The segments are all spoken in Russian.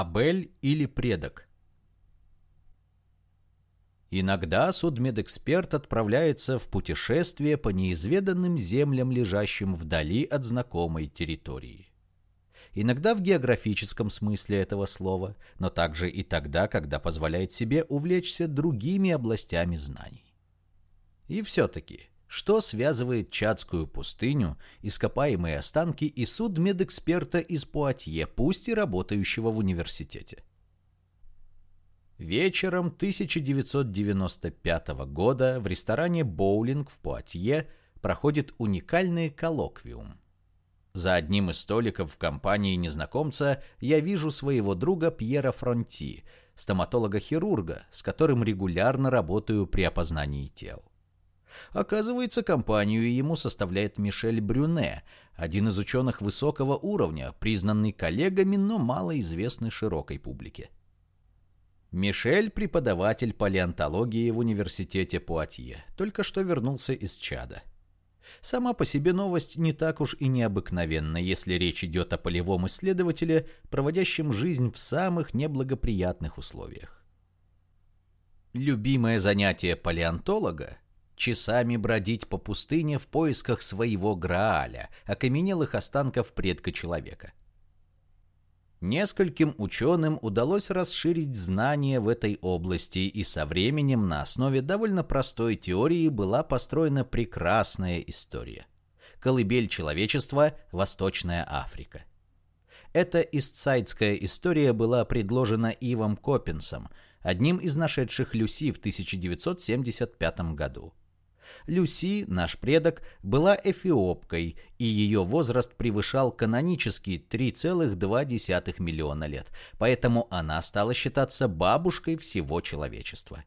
Абель или предок? Иногда судмедэксперт отправляется в путешествие по неизведанным землям, лежащим вдали от знакомой территории. Иногда в географическом смысле этого слова, но также и тогда, когда позволяет себе увлечься другими областями знаний. И все-таки, что связывает Чадскую пустыню, ископаемые останки и суд медэксперта из Пуатье, пусть и работающего в университете? Вечером 1995 года в ресторане «Боулинг» в Пуатье проходит уникальный коллоквиум. За одним из столиков в компании незнакомца я вижу своего друга Пьера Фронти, стоматолога-хирурга, с которым регулярно работаю при опознании тел. Оказывается, компанию ему составляет Мишель Брюне, один из ученых высокого уровня, признанный коллегами, но малоизвестный широкой публике. Мишель – преподаватель палеонтологии в университете Пуатье, только что вернулся из Чада. Сама по себе новость не так уж и необыкновенна, если речь идет о полевом исследователе, проводящем жизнь в самых неблагоприятных условиях. Любимое занятие палеонтолога часами бродить по пустыне в поисках своего Грааля, окаменелых останков предка человека. Нескольким ученым удалось расширить знания в этой области, и со временем на основе довольно простой теории была построена прекрасная история. Колыбель человечества – Восточная Африка. Эта истсайдская история была предложена Ивом Коппинсом, одним из нашедших Люси в 1975 году. Люси, наш предок, была эфиопкой, и ее возраст превышал канонические 3,2 миллиона лет, поэтому она стала считаться бабушкой всего человечества.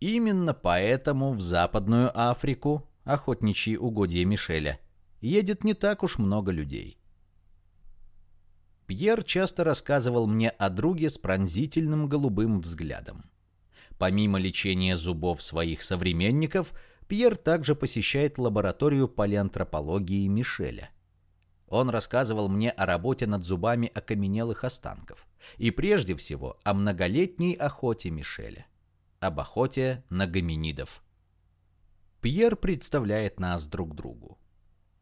Именно поэтому в Западную Африку, охотничьи угодья Мишеля, едет не так уж много людей. Пьер часто рассказывал мне о друге с пронзительным голубым взглядом. Помимо лечения зубов своих современников – Пьер также посещает лабораторию палеантропологии Мишеля. Он рассказывал мне о работе над зубами окаменелых останков. И прежде всего о многолетней охоте Мишеля. Об охоте на гоминидов. Пьер представляет нас друг другу.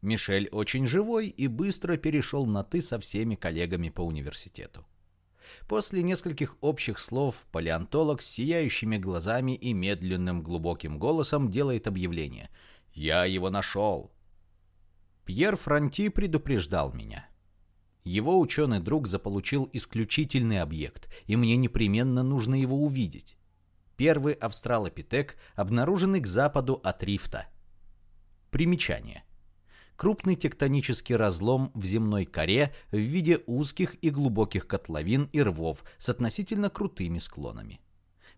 Мишель очень живой и быстро перешел на «ты» со всеми коллегами по университету. После нескольких общих слов палеонтолог с сияющими глазами и медленным глубоким голосом делает объявление. «Я его нашел!» Пьер Франти предупреждал меня. Его ученый друг заполучил исключительный объект, и мне непременно нужно его увидеть. Первый австралопитек, обнаруженный к западу от рифта. Примечание – крупный тектонический разлом в земной коре в виде узких и глубоких котловин и рвов с относительно крутыми склонами.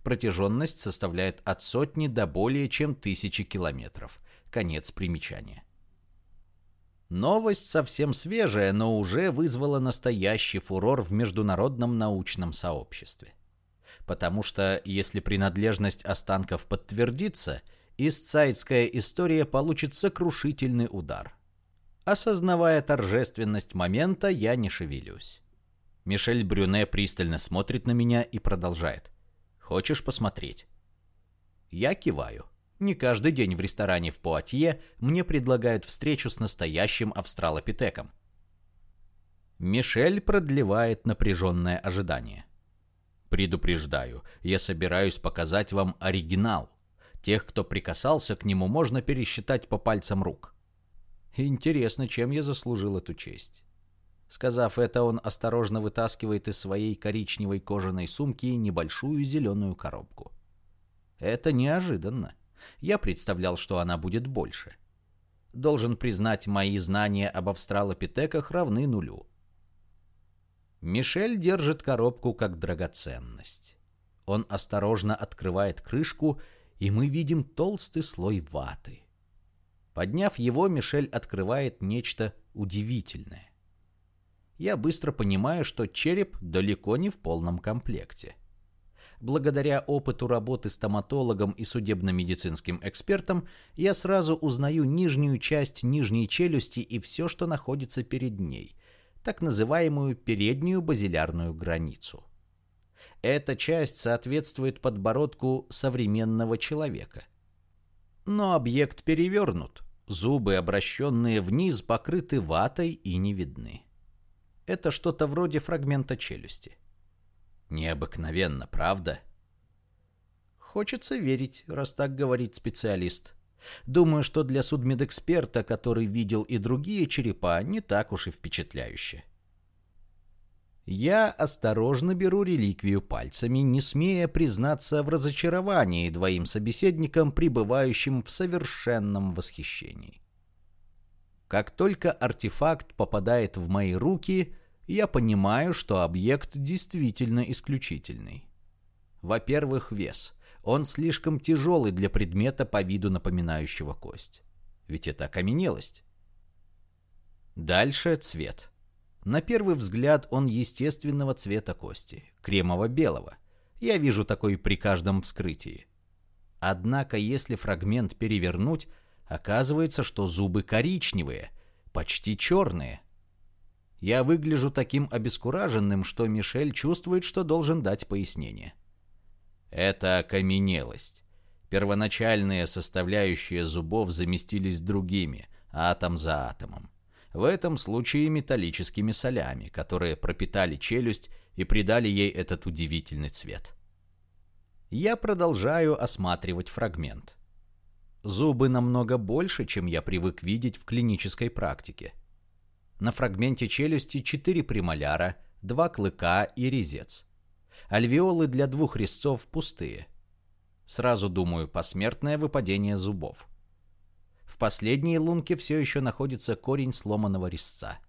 Протяженность составляет от сотни до более чем тысячи километров. Конец примечания. Новость совсем свежая, но уже вызвала настоящий фурор в международном научном сообществе. Потому что, если принадлежность останков подтвердится, истсайдская история получит сокрушительный удар. Осознавая торжественность момента, я не шевелюсь. Мишель Брюне пристально смотрит на меня и продолжает. «Хочешь посмотреть?» Я киваю. Не каждый день в ресторане в Пуатье мне предлагают встречу с настоящим австралопитеком. Мишель продлевает напряженное ожидание. Предупреждаю, я собираюсь показать вам оригинал. Тех, кто прикасался к нему, можно пересчитать по пальцам рук. Интересно, чем я заслужил эту честь. Сказав это, он осторожно вытаскивает из своей коричневой кожаной сумки небольшую зеленую коробку. Это неожиданно. Я представлял, что она будет больше. Должен признать, мои знания об австралопитеках равны нулю. Мишель держит коробку как драгоценность. Он осторожно открывает крышку, и мы видим толстый слой ваты. Подняв его, Мишель открывает нечто удивительное. Я быстро понимаю, что череп далеко не в полном комплекте. Благодаря опыту работы стоматологом и судебно-медицинским экспертом, я сразу узнаю нижнюю часть нижней челюсти и все, что находится перед ней. так называемую переднюю базилярную границу. Эта часть соответствует подбородку современного человека. Но объект перевернут, зубы, обращенные вниз, покрыты ватой и не видны. Это что-то вроде фрагмента челюсти. Необыкновенно, правда? Хочется верить, раз так говорит специалист. Думаю, что для судмедэксперта, который видел и другие черепа, не так уж и впечатляюще. Я осторожно беру реликвию пальцами, не смея признаться в разочаровании двоим собеседникам, пребывающим в совершенном восхищении. Как только артефакт попадает в мои руки, я понимаю, что объект действительно исключительный. Во-первых, вес. Он слишком тяжелый для предмета по виду напоминающего кость. Ведь это окаменелость. Дальше цвет. На первый взгляд он естественного цвета кости, кремово-белого. Я вижу такой при каждом вскрытии. Однако, если фрагмент перевернуть, оказывается, что зубы коричневые, почти черные. Я выгляжу таким обескураженным, что Мишель чувствует, что должен дать пояснение. — это окаменелость. Первоначальные составляющие зубов заместились другими, атом за атомом. В этом случае металлическими солями, которые пропитали челюсть и придали ей этот удивительный цвет. Я продолжаю осматривать фрагмент. Зубы намного больше, чем я привык видеть в клинической практике. На фрагменте челюсти четыре премоляра, два клыка и резец. Альвеолы для двух резцов пустые. Сразу думаю, посмертное выпадение зубов. В последней лунке все еще находится корень сломанного резца.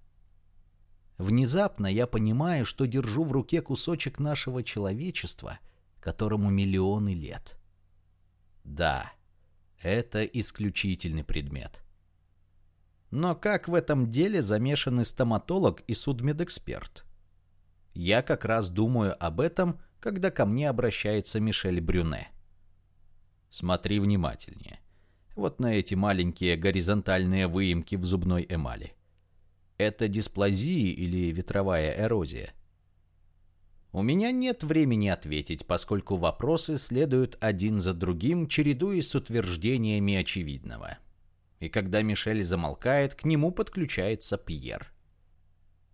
Внезапно я понимаю, что держу в руке кусочек нашего человечества, которому миллионы лет. Да, это исключительный предмет. Но как в этом деле замешаны стоматолог и судмедэксперт? Я как раз думаю об этом, когда ко мне обращается Мишель Брюне. Смотри внимательнее. Вот на эти маленькие горизонтальные выемки в зубной эмали. Это дисплазии или ветровая эрозия? У меня нет времени ответить, поскольку вопросы следуют один за другим, чередуясь с утверждениями очевидного. И когда Мишель замолкает, к нему подключается Пьер.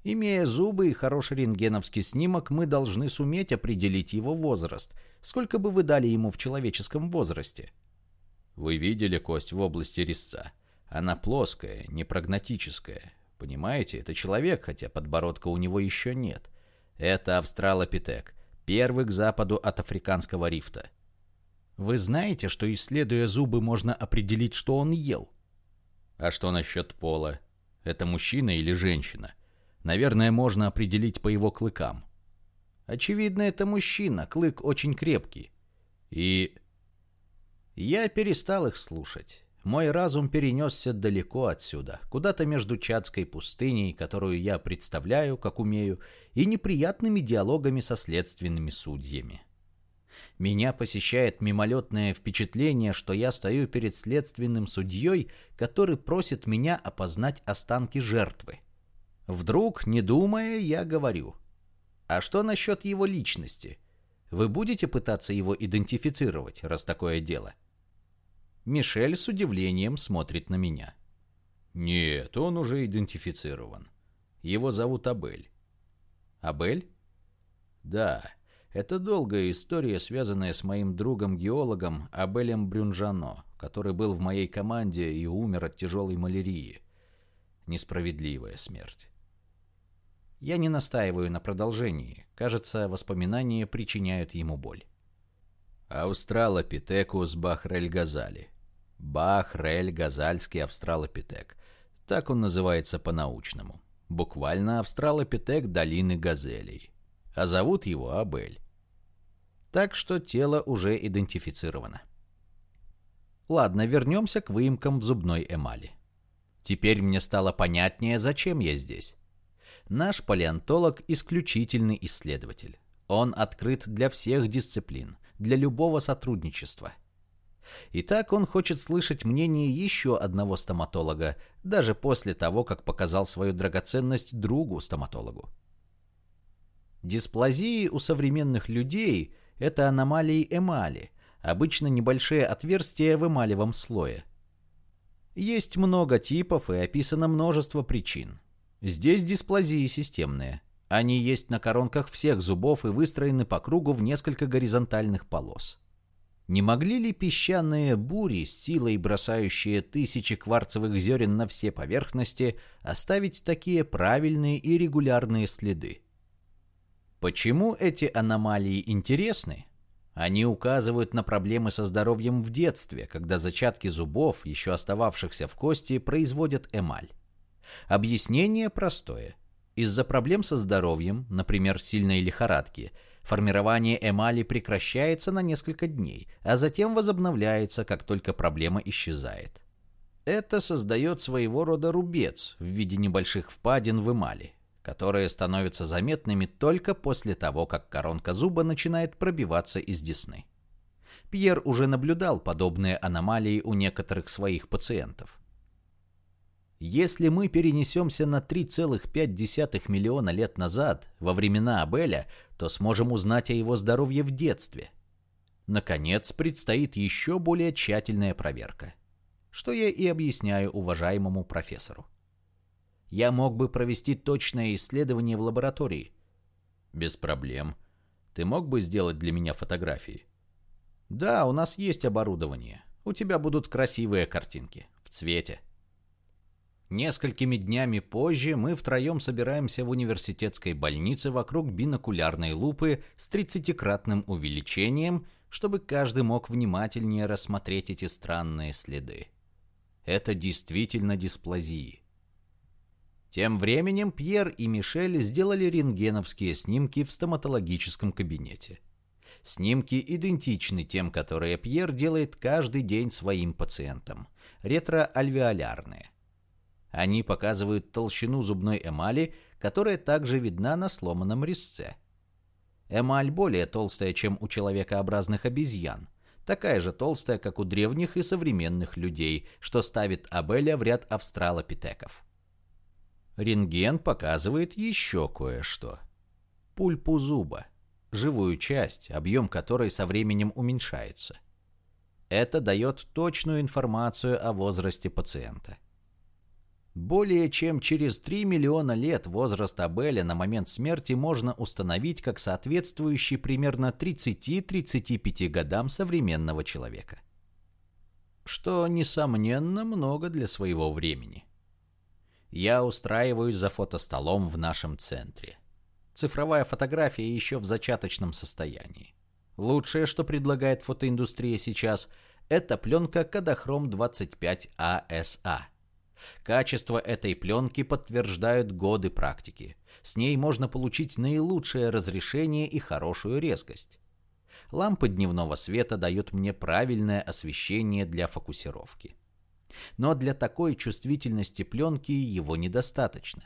Имея зубы и хороший рентгеновский снимок, мы должны суметь определить его возраст. Сколько бы вы дали ему в человеческом возрасте? Вы видели кость в области резца? Она плоская, непрогнатическая. Понимаете, это человек, хотя подбородка у него еще нет. Это австралопитек, первый к западу от африканского рифта. Вы знаете, что исследуя зубы можно определить, что он ел? А что насчет пола? Это мужчина или женщина? Наверное, можно определить по его клыкам. Очевидно, это мужчина, клык очень крепкий. И... Я перестал их слушать. Мой разум перенесся далеко отсюда, куда-то между Чадской пустыней, которую я представляю, как умею, и неприятными диалогами со следственными судьями. Меня посещает мимолетное впечатление, что я стою перед следственным судьей, который просит меня опознать останки жертвы. Вдруг, не думая, я говорю. А что насчет его личности? Вы будете пытаться его идентифицировать, раз такое дело? Мишель с удивлением смотрит на меня. Нет, он уже идентифицирован. Его зовут Абель. Абель? Да, это долгая история, связанная с моим другом-геологом Абелем Брюнжано, который был в моей команде и умер от тяжелой малярии. Несправедливая смерть. Я не настаиваю на продолжении. Кажется, воспоминания причиняют ему боль. Австралопитекус бахрель-газали. Бахрель-газальский австралопитек. Так он называется по-научному. Буквально австралопитек долины газелей. А зовут его Абель. Так что тело уже идентифицировано. Ладно, вернемся к выемкам в зубной эмали. Теперь мне стало понятнее, зачем я здесь. Наш палеонтолог – исключительный исследователь. Он открыт для всех дисциплин, для любого сотрудничества. Итак, он хочет слышать мнение еще одного стоматолога, даже после того, как показал свою драгоценность другу-стоматологу. Дисплазии у современных людей – это аномалии эмали, обычно небольшие отверстия в эмалевом слое. Есть много типов и описано множество причин. Здесь дисплазии системные. Они есть на коронках всех зубов и выстроены по кругу в несколько горизонтальных полос. Не могли ли песчаные бури, силой бросающие тысячи кварцевых зерен на все поверхности, оставить такие правильные и регулярные следы? Почему эти аномалии интересны? Они указывают на проблемы со здоровьем в детстве, когда зачатки зубов, еще остававшихся в кости, производят эмаль. Объяснение простое. Из-за проблем со здоровьем, например, сильной лихорадки, формирование эмали прекращается на несколько дней, а затем возобновляется, как только проблема исчезает. Это создает своего рода рубец в виде небольших впадин в эмали, которые становятся заметными только после того, как коронка зуба начинает пробиваться из десны. Пьер уже наблюдал подобные аномалии у некоторых своих пациентов. Если мы перенесемся на 3,5 миллиона лет назад, во времена Абеля, то сможем узнать о его здоровье в детстве. Наконец, предстоит еще более тщательная проверка. Что я и объясняю уважаемому профессору. Я мог бы провести точное исследование в лаборатории. Без проблем. Ты мог бы сделать для меня фотографии? Да, у нас есть оборудование. У тебя будут красивые картинки. В цвете. Несколькими днями позже мы втроем собираемся в университетской больнице вокруг бинокулярной лупы с 30-кратным увеличением, чтобы каждый мог внимательнее рассмотреть эти странные следы. Это действительно дисплазии. Тем временем Пьер и Мишель сделали рентгеновские снимки в стоматологическом кабинете. Снимки идентичны тем, которые Пьер делает каждый день своим пациентам. Ретроальвеолярные. Они показывают толщину зубной эмали, которая также видна на сломанном резце. Эмаль более толстая, чем у человекообразных обезьян. Такая же толстая, как у древних и современных людей, что ставит Абеля в ряд австралопитеков. Рентген показывает еще кое-что. Пульпу зуба. Живую часть, объем которой со временем уменьшается. Это дает точную информацию о возрасте пациента. Более чем через 3 миллиона лет возраст Абеля на момент смерти можно установить как соответствующий примерно 30-35 годам современного человека. Что, несомненно, много для своего времени я устраиваюсь за фотостолом в нашем центре. Цифровая фотография еще в зачаточном состоянии. Лучшее, что предлагает фотоиндустрия сейчас, это пленка Kodachrome 25 ASA. Качество этой пленки подтверждают годы практики. С ней можно получить наилучшее разрешение и хорошую резкость. Лампы дневного света дают мне правильное освещение для фокусировки. Но для такой чувствительности пленки его недостаточно.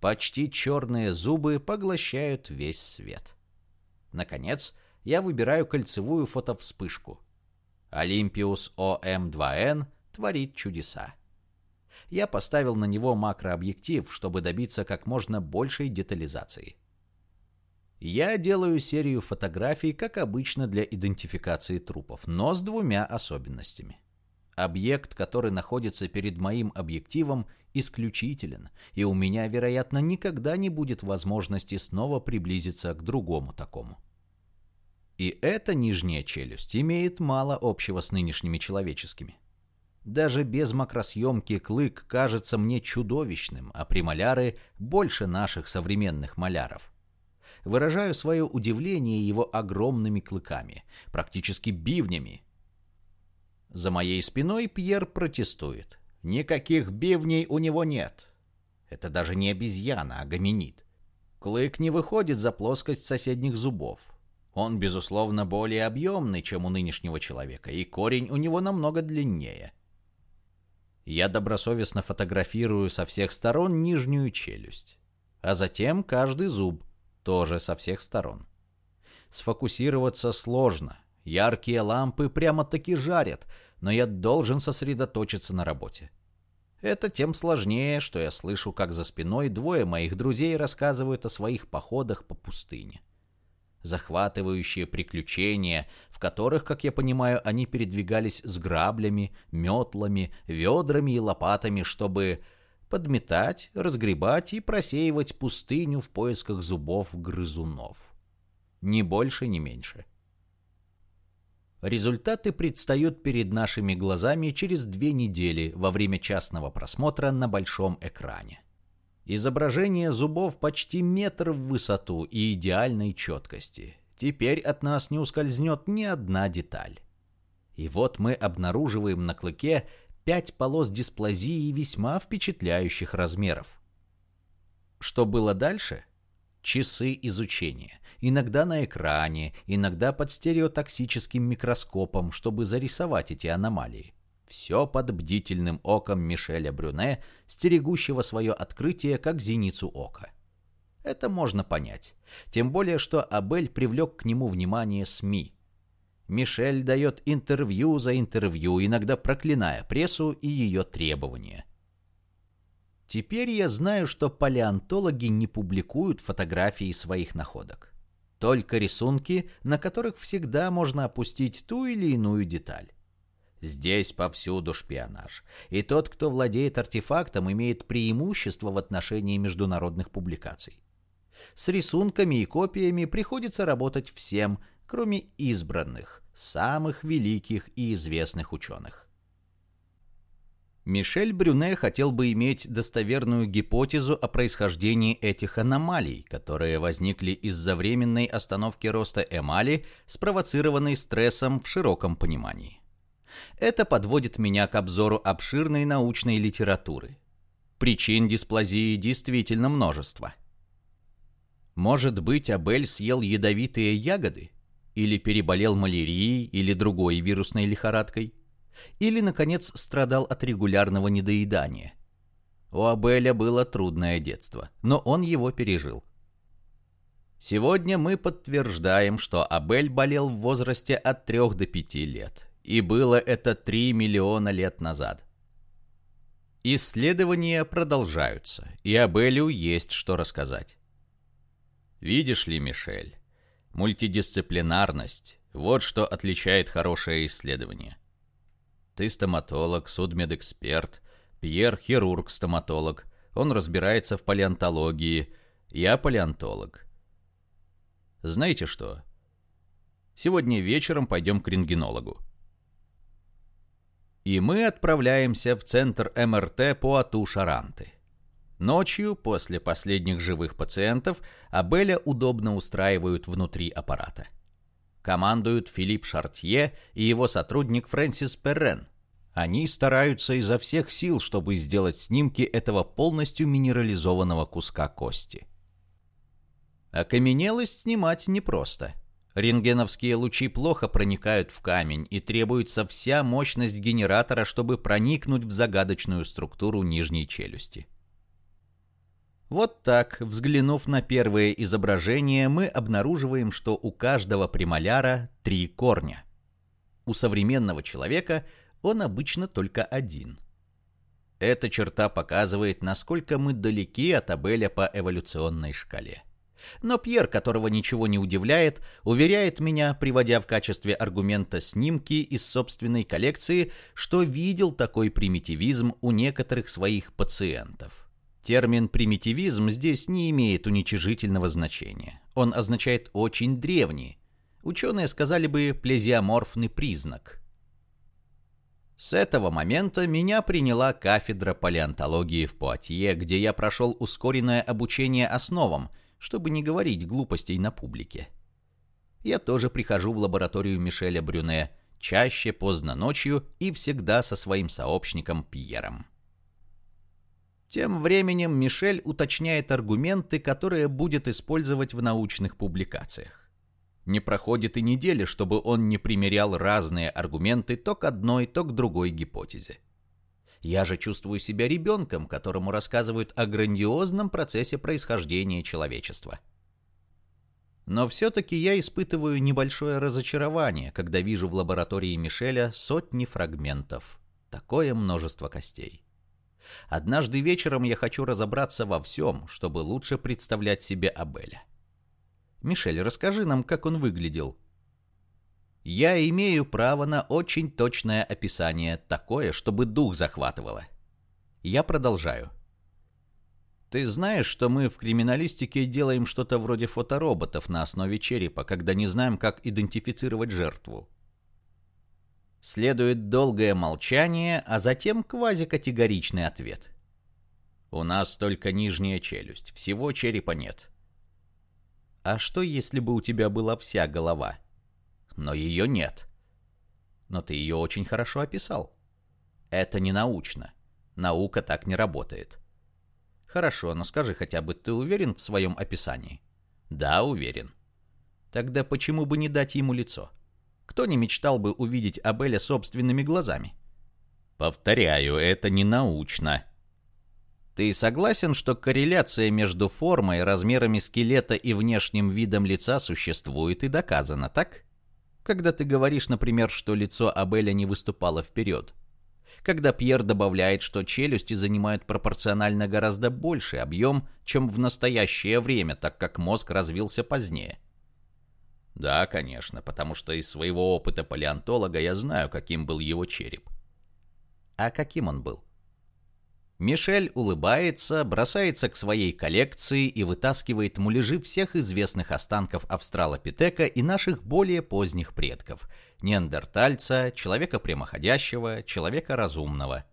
Почти черные зубы поглощают весь свет. Наконец, я выбираю кольцевую фотовспышку. Olympus OM2N творит чудеса. Я поставил на него макрообъектив, чтобы добиться как можно большей детализации. Я делаю серию фотографий, как обычно для идентификации трупов, но с двумя особенностями. Объект, который находится перед моим объективом, исключителен, и у меня, вероятно, никогда не будет возможности снова приблизиться к другому такому. И эта нижняя челюсть имеет мало общего с нынешними человеческими. Даже без макросъемки клык кажется мне чудовищным, а премоляры больше наших современных маляров. Выражаю свое удивление его огромными клыками, практически бивнями, за моей спиной Пьер протестует. Никаких бивней у него нет. Это даже не обезьяна, а гоминид. Клык не выходит за плоскость соседних зубов. Он, безусловно, более объемный, чем у нынешнего человека, и корень у него намного длиннее. Я добросовестно фотографирую со всех сторон нижнюю челюсть, а затем каждый зуб, тоже со всех сторон. Сфокусироваться сложно, Яркие лампы прямо-таки жарят, но я должен сосредоточиться на работе. Это тем сложнее, что я слышу, как за спиной двое моих друзей рассказывают о своих походах по пустыне. Захватывающие приключения, в которых, как я понимаю, они передвигались с граблями, метлами, ведрами и лопатами, чтобы подметать, разгребать и просеивать пустыню в поисках зубов грызунов. Ни больше, ни меньше. Результаты предстают перед нашими глазами через две недели во время частного просмотра на большом экране. Изображение зубов почти метр в высоту и идеальной четкости. Теперь от нас не ускользнет ни одна деталь. И вот мы обнаруживаем на клыке пять полос дисплазии весьма впечатляющих размеров. Что было дальше? Часы изучения. Иногда на экране, иногда под стереотоксическим микроскопом, чтобы зарисовать эти аномалии. Все под бдительным оком Мишеля Брюне, стерегущего свое открытие как зеницу ока. Это можно понять. Тем более, что Абель привлек к нему внимание СМИ. Мишель дает интервью за интервью, иногда проклиная прессу и ее требования. Теперь я знаю, что палеонтологи не публикуют фотографии своих находок. Только рисунки, на которых всегда можно опустить ту или иную деталь. Здесь повсюду шпионаж. И тот, кто владеет артефактом, имеет преимущество в отношении международных публикаций. С рисунками и копиями приходится работать всем, кроме избранных, самых великих и известных ученых. Мишель Брюне хотел бы иметь достоверную гипотезу о происхождении этих аномалий, которые возникли из-за временной остановки роста эмали, спровоцированной стрессом в широком понимании. Это подводит меня к обзору обширной научной литературы. Причин дисплазии действительно множество. Может быть, Абель съел ядовитые ягоды? Или переболел малярией или другой вирусной лихорадкой? или, наконец, страдал от регулярного недоедания. У Абеля было трудное детство, но он его пережил. Сегодня мы подтверждаем, что Абель болел в возрасте от 3 до 5 лет, и было это 3 миллиона лет назад. Исследования продолжаются, и Абелю есть что рассказать. Видишь ли, Мишель, мультидисциплинарность – вот что отличает хорошее исследование. Ты стоматолог, судмедэксперт. Пьер – хирург-стоматолог. Он разбирается в палеонтологии. Я палеонтолог. Знаете что? Сегодня вечером пойдем к рентгенологу. И мы отправляемся в центр МРТ по Ату Шаранты. Ночью, после последних живых пациентов, Абеля удобно устраивают внутри аппарата. Командуют Филипп Шартье и его сотрудник Фрэнсис Перрен. Они стараются изо всех сил, чтобы сделать снимки этого полностью минерализованного куска кости. Окаменелость снимать непросто. Рентгеновские лучи плохо проникают в камень, и требуется вся мощность генератора, чтобы проникнуть в загадочную структуру нижней челюсти. Вот так, взглянув на первое изображение, мы обнаруживаем, что у каждого премоляра три корня. У современного человека он обычно только один. Эта черта показывает, насколько мы далеки от Абеля по эволюционной шкале. Но Пьер, которого ничего не удивляет, уверяет меня, приводя в качестве аргумента снимки из собственной коллекции, что видел такой примитивизм у некоторых своих пациентов. Термин «примитивизм» здесь не имеет уничижительного значения. Он означает «очень древний». Ученые сказали бы «плезиоморфный признак». С этого момента меня приняла кафедра палеонтологии в Пуатье, где я прошел ускоренное обучение основам, чтобы не говорить глупостей на публике. Я тоже прихожу в лабораторию Мишеля Брюне, чаще поздно ночью и всегда со своим сообщником Пьером. Тем временем Мишель уточняет аргументы, которые будет использовать в научных публикациях. Не проходит и недели, чтобы он не примерял разные аргументы то к одной, то к другой гипотезе. Я же чувствую себя ребенком, которому рассказывают о грандиозном процессе происхождения человечества. Но все-таки я испытываю небольшое разочарование, когда вижу в лаборатории Мишеля сотни фрагментов. Такое множество костей. Однажды вечером я хочу разобраться во всем, чтобы лучше представлять себе Абеля. Мишель, расскажи нам, как он выглядел. Я имею право на очень точное описание, такое, чтобы дух захватывало. Я продолжаю. Ты знаешь, что мы в криминалистике делаем что-то вроде фотороботов на основе черепа, когда не знаем, как идентифицировать жертву. Следует долгое молчание, а затем квазикатегоричный ответ. У нас только нижняя челюсть, всего черепа нет. А что, если бы у тебя была вся голова? Но ее нет. Но ты ее очень хорошо описал. Это не научно. Наука так не работает. Хорошо, но скажи хотя бы, ты уверен в своем описании? Да, уверен. Тогда почему бы не дать ему лицо? Кто не мечтал бы увидеть Абеля собственными глазами? Повторяю, это не научно. Ты согласен, что корреляция между формой, размерами скелета и внешним видом лица существует и доказана, так? Когда ты говоришь, например, что лицо Абеля не выступало вперед. Когда Пьер добавляет, что челюсти занимают пропорционально гораздо больший объем, чем в настоящее время, так как мозг развился позднее. Да, конечно, потому что из своего опыта палеонтолога я знаю, каким был его череп. А каким он был? Мишель улыбается, бросается к своей коллекции и вытаскивает муляжи всех известных останков австралопитека и наших более поздних предков – неандертальца, человека прямоходящего, человека разумного.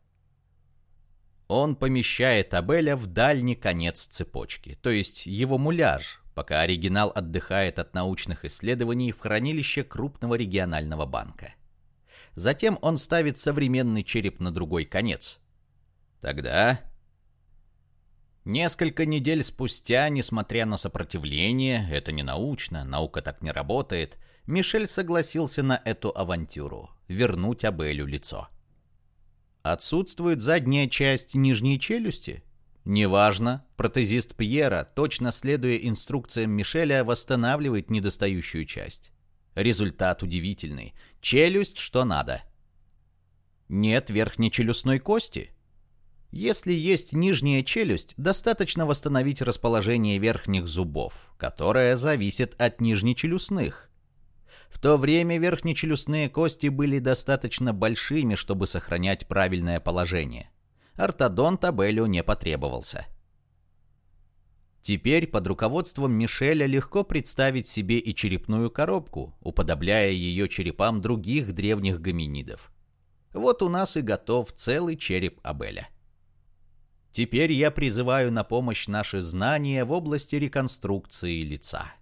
Он помещает Абеля в дальний конец цепочки, то есть его муляж, пока оригинал отдыхает от научных исследований в хранилище крупного регионального банка. Затем он ставит современный череп на другой конец – Тогда... Несколько недель спустя, несмотря на сопротивление, это не научно, наука так не работает, Мишель согласился на эту авантюру — вернуть Абелю лицо. Отсутствует задняя часть нижней челюсти? Неважно, протезист Пьера, точно следуя инструкциям Мишеля, восстанавливает недостающую часть. Результат удивительный. Челюсть что надо. Нет верхнечелюстной кости? Если есть нижняя челюсть, достаточно восстановить расположение верхних зубов, которое зависит от нижнечелюстных. В то время верхнечелюстные кости были достаточно большими, чтобы сохранять правильное положение. Ортодонт Абелю не потребовался. Теперь под руководством Мишеля легко представить себе и черепную коробку, уподобляя ее черепам других древних гоминидов. Вот у нас и готов целый череп Абеля. Теперь я призываю на помощь наши знания в области реконструкции лица.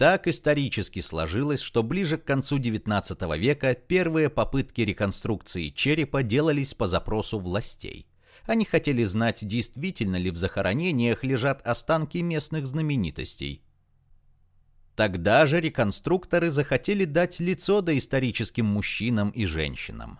Так исторически сложилось, что ближе к концу XIX века первые попытки реконструкции черепа делались по запросу властей. Они хотели знать, действительно ли в захоронениях лежат останки местных знаменитостей. Тогда же реконструкторы захотели дать лицо доисторическим мужчинам и женщинам.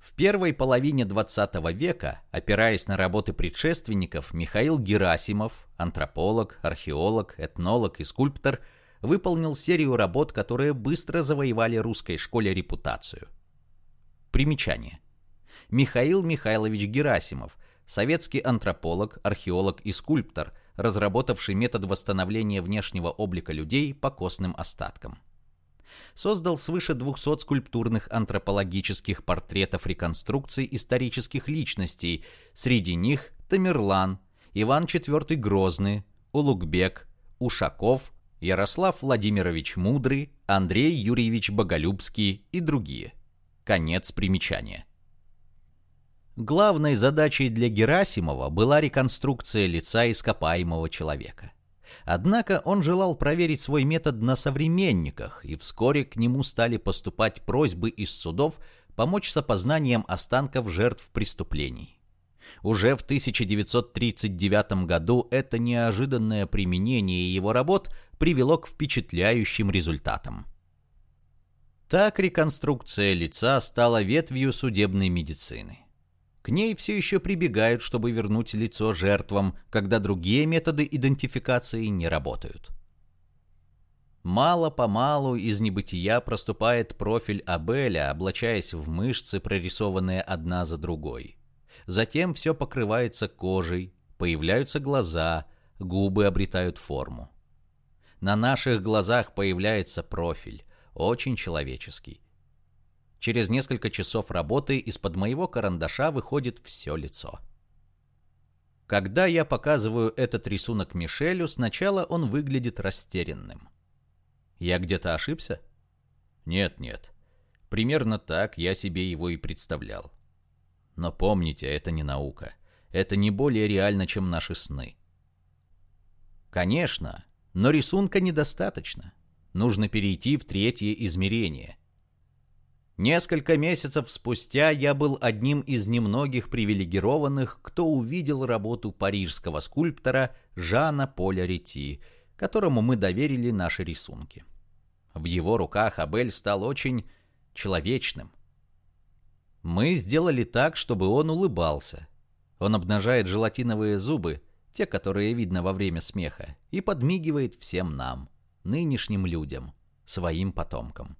В первой половине 20 века, опираясь на работы предшественников, Михаил Герасимов, антрополог, археолог, этнолог и скульптор, выполнил серию работ, которые быстро завоевали русской школе репутацию. Примечание. Михаил Михайлович Герасимов, советский антрополог, археолог и скульптор, разработавший метод восстановления внешнего облика людей по костным остаткам создал свыше 200 скульптурных антропологических портретов реконструкций исторических личностей, среди них Тамерлан, Иван IV Грозный, Улугбек, Ушаков, Ярослав Владимирович Мудрый, Андрей Юрьевич Боголюбский и другие. Конец примечания. Главной задачей для Герасимова была реконструкция лица ископаемого человека – Однако он желал проверить свой метод на современниках, и вскоре к нему стали поступать просьбы из судов помочь с опознанием останков жертв преступлений. Уже в 1939 году это неожиданное применение его работ привело к впечатляющим результатам. Так реконструкция лица стала ветвью судебной медицины. К ней все еще прибегают, чтобы вернуть лицо жертвам, когда другие методы идентификации не работают. Мало-помалу из небытия проступает профиль Абеля, облачаясь в мышцы, прорисованные одна за другой. Затем все покрывается кожей, появляются глаза, губы обретают форму. На наших глазах появляется профиль, очень человеческий. Через несколько часов работы из-под моего карандаша выходит все лицо. Когда я показываю этот рисунок Мишелю, сначала он выглядит растерянным. Я где-то ошибся? Нет-нет. Примерно так я себе его и представлял. Но помните, это не наука. Это не более реально, чем наши сны. Конечно, но рисунка недостаточно. Нужно перейти в третье измерение. Несколько месяцев спустя я был одним из немногих привилегированных, кто увидел работу парижского скульптора Жана Поля Ретти, которому мы доверили наши рисунки. В его руках Абель стал очень человечным. Мы сделали так, чтобы он улыбался. Он обнажает желатиновые зубы, те, которые видно во время смеха, и подмигивает всем нам, нынешним людям, своим потомкам.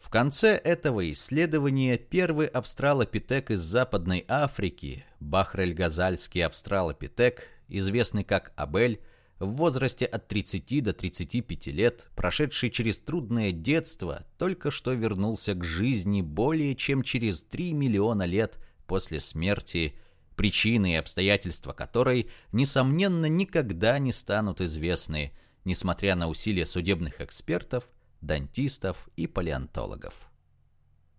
В конце этого исследования первый австралопитек из Западной Африки, Бахрель-Газальский австралопитек, известный как Абель, в возрасте от 30 до 35 лет, прошедший через трудное детство, только что вернулся к жизни более чем через 3 миллиона лет после смерти, причины и обстоятельства которой, несомненно, никогда не станут известны, несмотря на усилия судебных экспертов, дантистов и палеонтологов.